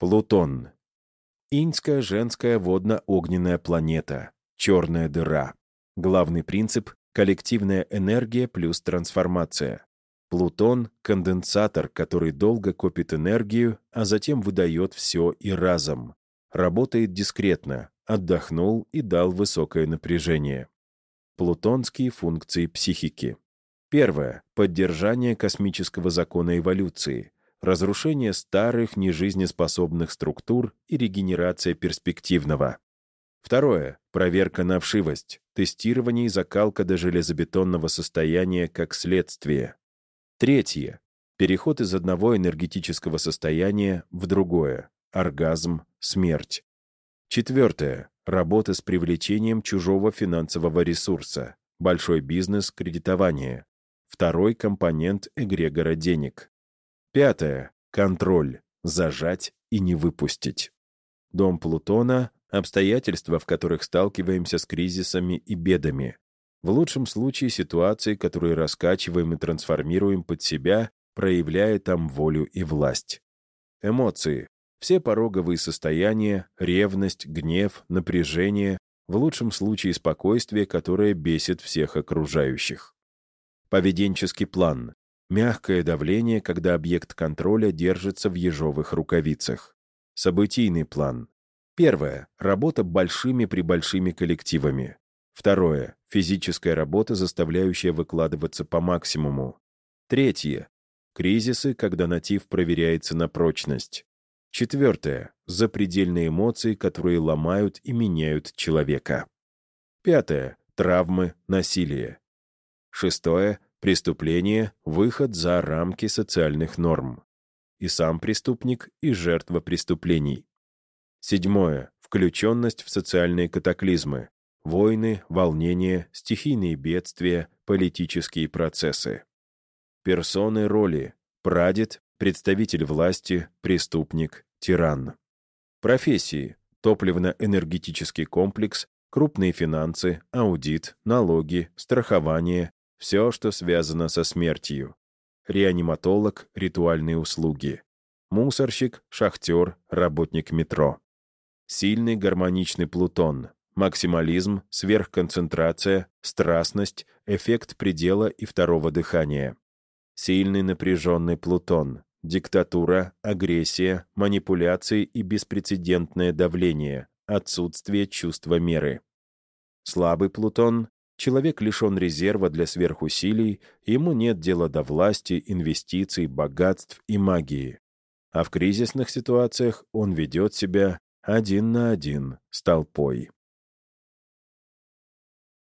Плутон. Иньская женская водно-огненная планета. Черная дыра. Главный принцип — коллективная энергия плюс трансформация. Плутон — конденсатор, который долго копит энергию, а затем выдает все и разом. Работает дискретно, отдохнул и дал высокое напряжение. Плутонские функции психики. Первое. Поддержание космического закона эволюции. Разрушение старых нежизнеспособных структур и регенерация перспективного. Второе. Проверка на вшивость. Тестирование и закалка до железобетонного состояния как следствие. Третье. Переход из одного энергетического состояния в другое. Оргазм, смерть. Четвертое. Работа с привлечением чужого финансового ресурса. Большой бизнес, кредитование. Второй компонент эгрегора денег. Пятое. Контроль. Зажать и не выпустить. Дом Плутона — обстоятельства, в которых сталкиваемся с кризисами и бедами. В лучшем случае ситуации, которые раскачиваем и трансформируем под себя, проявляя там волю и власть. Эмоции. Все пороговые состояния, ревность, гнев, напряжение, в лучшем случае спокойствие, которое бесит всех окружающих. Поведенческий план. Мягкое давление, когда объект контроля держится в ежовых рукавицах. Событийный план. Первое. Работа большими-пребольшими коллективами. Второе. Физическая работа, заставляющая выкладываться по максимуму. Третье. Кризисы, когда натив проверяется на прочность. Четвертое. Запредельные эмоции, которые ломают и меняют человека. Пятое. Травмы, насилие. Шестое. Преступление, выход за рамки социальных норм. И сам преступник, и жертва преступлений. Седьмое. Включенность в социальные катаклизмы, Войны, волнения, стихийные бедствия, политические процессы. Персоны роли. Прадед, представитель власти, преступник, тиран. Профессии. Топливно-энергетический комплекс, крупные финансы, аудит, налоги, страхование, все, что связано со смертью. Реаниматолог, ритуальные услуги. Мусорщик, шахтер, работник метро. Сильный гармоничный Плутон, максимализм, сверхконцентрация, страстность, эффект предела и второго дыхания. Сильный напряженный Плутон, диктатура, агрессия, манипуляции и беспрецедентное давление, отсутствие чувства меры. Слабый Плутон — человек лишен резерва для сверхусилий, ему нет дела до власти, инвестиций, богатств и магии. А в кризисных ситуациях он ведет себя один на один с толпой.